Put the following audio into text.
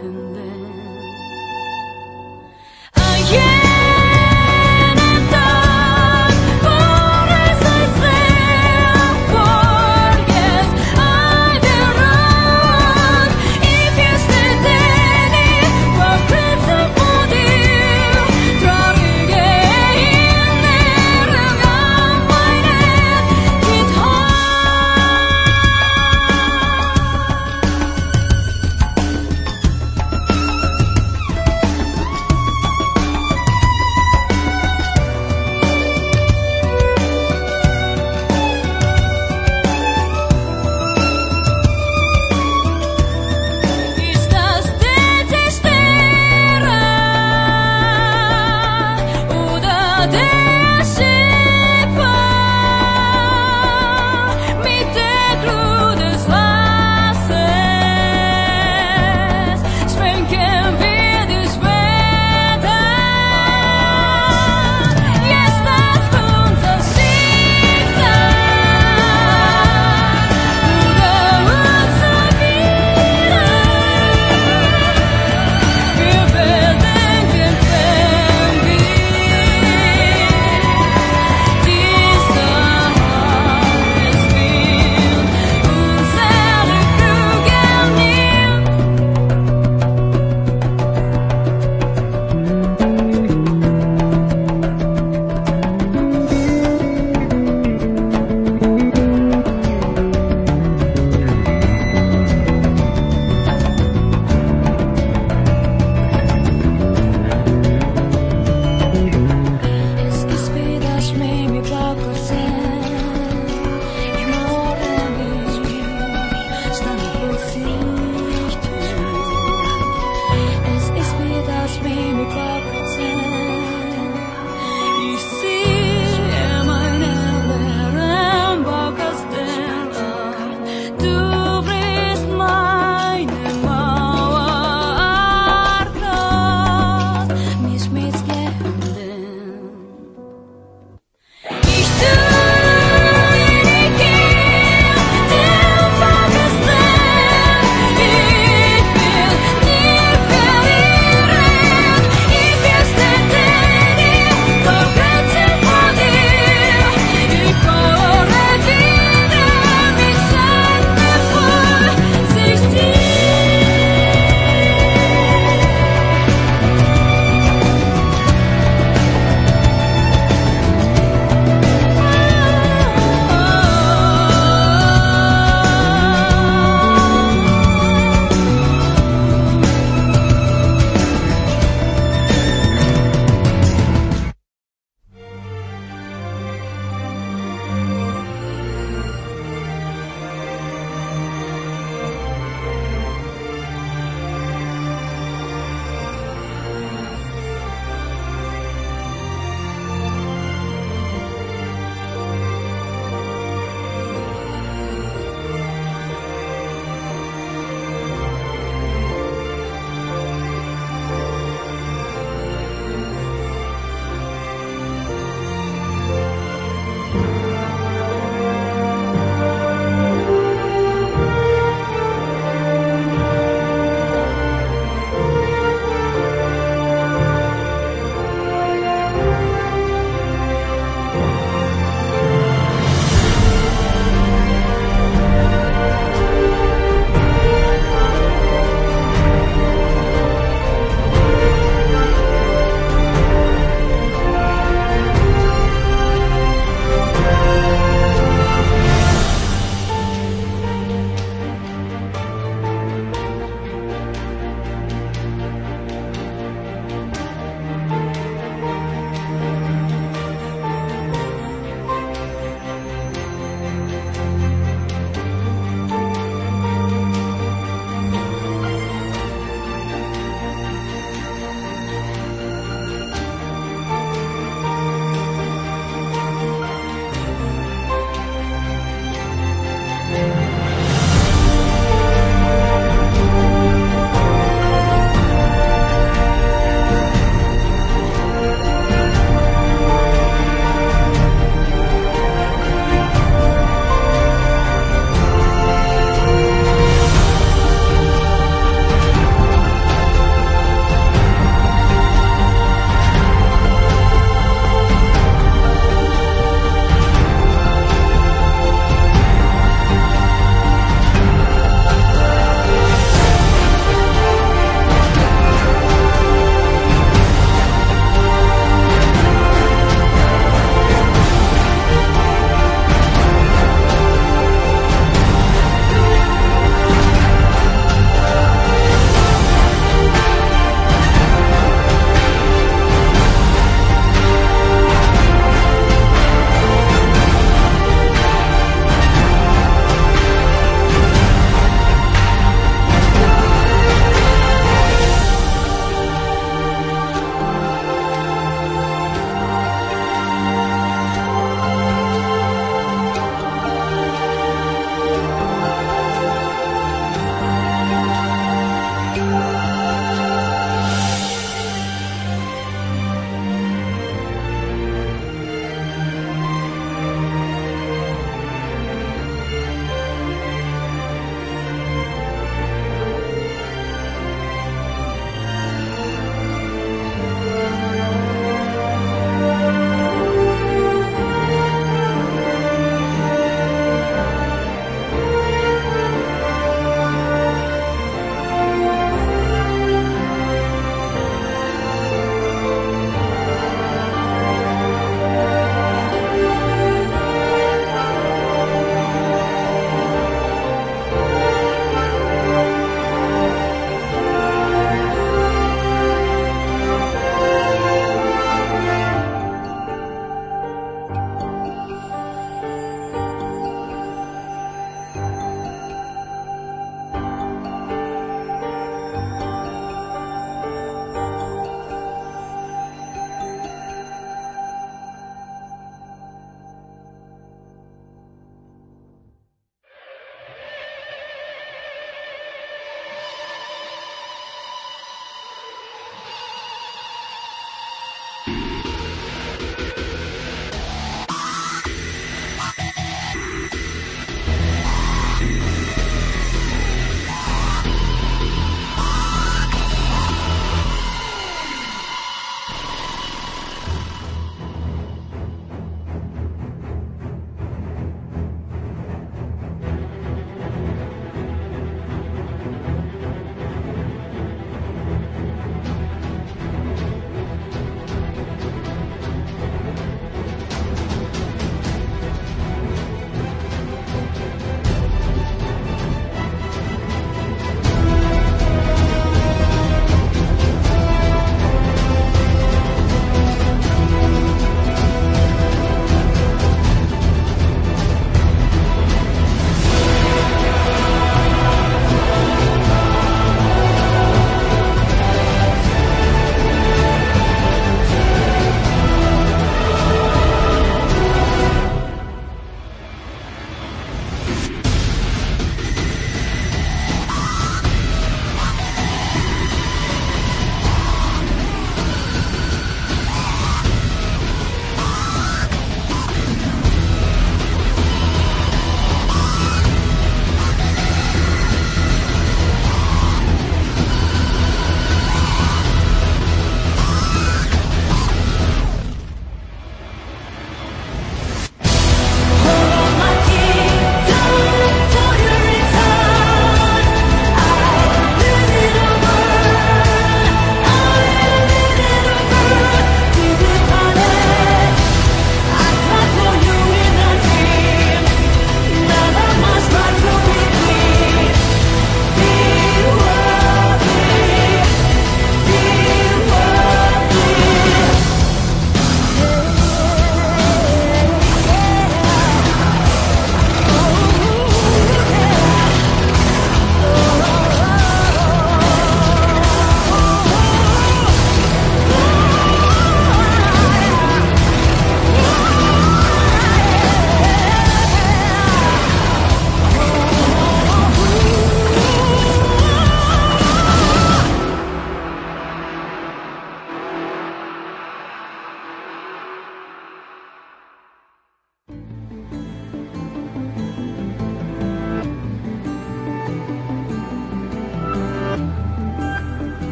and then